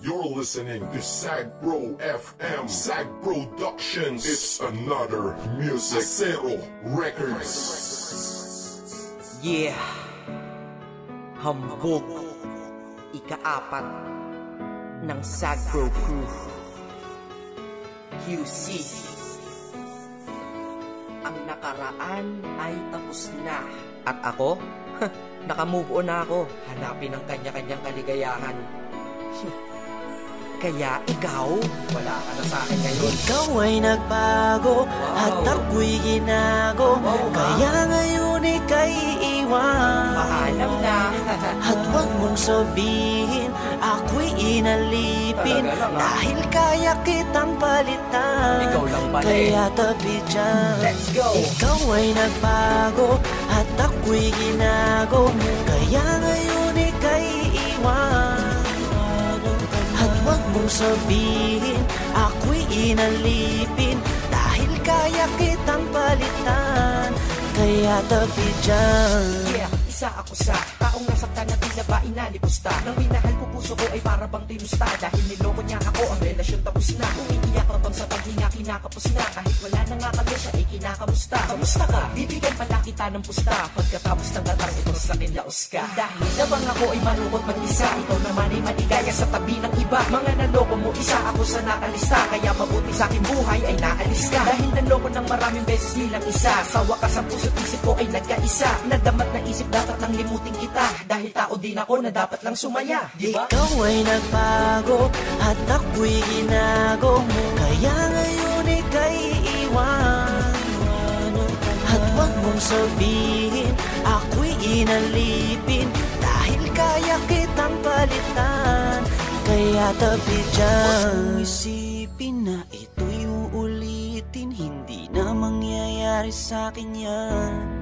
You're listening to Sag Bro FM. Sag Productions. It's another music. Zero Records. Yeah. Hambog. Ikaapat ng Sagro Crew. QC. Ang nakaraan ay tapos na. At ako? Nakamove on na ako. Hanapin ang kanya-kanyang kaligayahan. Kaya ikaw, wala ka na sa akin ngayon. Ikaw ay nagbago at ako'y ginago. Kaya ngayon ika'y iwan. Paalam na. At huwag mong sabihin ako'y inalipin. Dahil kaya kitang palitan. Ikaw lang pala eh. Kaya tabi dyan. Let's go. Ikaw ay nagbago at ako'y ginago. Kaya ngayon sabihin ako'y inalipin. Dahil kaya kitang palitan Kaya tabi dyan. Yeah, isa ako sa taong nasaktan ba inalipusta. Nang minahal ko puso ko ay para bang tinusta. Dahil niloko niya ako, ang relasyon tapos na. Umiiyak ka bang sa paghinga kinakapos na. Kahit wala na nga kami siya ay kinakamusta. Kamusta ka? Bibigyan pala kita ng pusta. Pagkatapos ng gatang ito sa akin laos ka Dahil nabang ako ay malungkot mag-isa. Ikaw naman ay maligaya sa tabi ng iba. Mga naloko mo, isa ako sa nakalista. Kaya mabuti sa aking buhay ay naalis ka. Dahil naloko ng maraming beses nilang isa. Sa wakas ang puso't isip ko ay nagkaisa. Nadamat na isip dapat nang limutin kita. Dahil tao din ako na dapat lang sumaya Di ba? Ikaw ay nagbago at ako'y ginago Kaya ngayon ika'y iwan At huwag mong sabihin ako'y inalipin Dahil kaya kitang palitan. Kaya tabi dyan. Huwag isipin na ito'y uulitin Hindi na mangyayari sa akin yan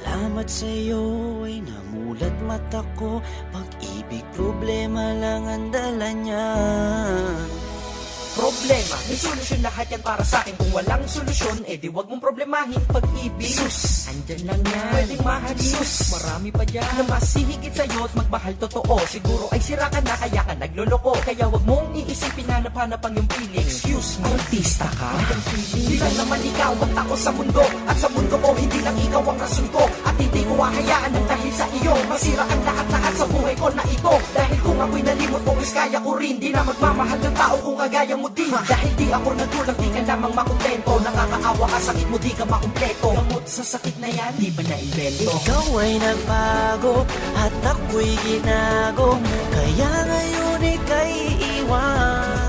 Salamat sa iyo ay namulat mata ko. Pag-ibig problema lang ang dala niya Problema, may solusyon lahat yan para sa akin. Kung walang solusyon, eh di wag mong problemahin Pag-ibig, sus, andyan lang yan. Pwedeng mahalin, sus, marami pa dyan. Na mas hihigit sa'yo at magmahal totoo. Siguro ay sira ka na kaya ka nagloloko. Kaya wag mong iisipin hanap-hanap ang iyong feeling Excuse me, artista ka? Ang feeling. Di lang naman ikaw ang tao sa mundo. At sa mundo ko, hindi lang ikaw ang rason ko At hindi ko hahayaan ng dahil sa iyo. Masira ang lahat-lahat is kaya ko rin Di na magmamahal ng tao kung kagaya mo din. Dahil di ako nagkulang, di ka lamang makontento Nakakaawa ka, sakit mo, di ka makumpleto. Gamot sa sakit na yan, di ba na-invento? Ikaw ay nagbago at ako'y ginago. Kaya ngayon ika'y iwan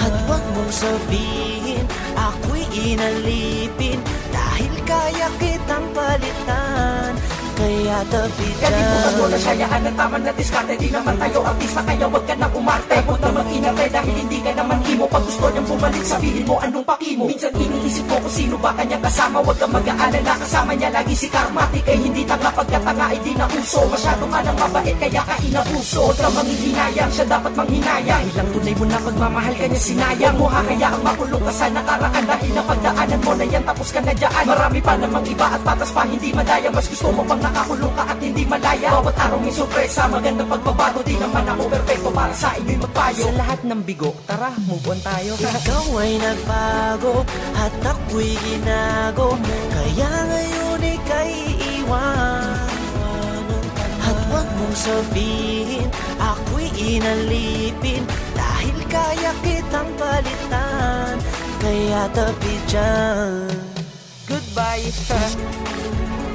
At huwag mong sabihin ako'y inalipin. Dahil kaya kitang palitan Kaya tabi Kalimutan mo na dyan sayaan ng tama na diskarte Di naman tayo artista kaya wag ka na umarte. Huwag na mag-inarte dahil hindi ka naman imo Pag gusto niyang bumalik sabihin mo anong paki mo? Minsan iniisip ko kung sino ba kanya kasama Huwag ka mag-aalala kasama niya lagi si Karmatic. Ay hindi tanga pagkatanga ay di na uso. Masyado ka nang mabait kaya ka inabuso Huwag ka manghihinayang siya dapat manghinayang. Ilang tunay mo na pagmamahal kanya sinayang. Mo hahayaang makulong ka sa nakaraan Dahil napagdaanan mo na yan tapos ka na dyan. Marami pa namang iba at patas pa hindi madaya. Mas gusto mo pang nakakulong ka at hindi malaya. Bawat araw may sorpresa Magandang pagbabago. Di naman ako perfecto para sa inyo'y magpayo. Sa lahat ng bigo Tara, move on tayo. Ikaw ay nagbago at ako'y ginago. Kaya ngayon ika'y iwan At huwag mong sabihin ako'y inalipin. Dahil kaya kitang palitan Kaya tabi dyan. Goodbye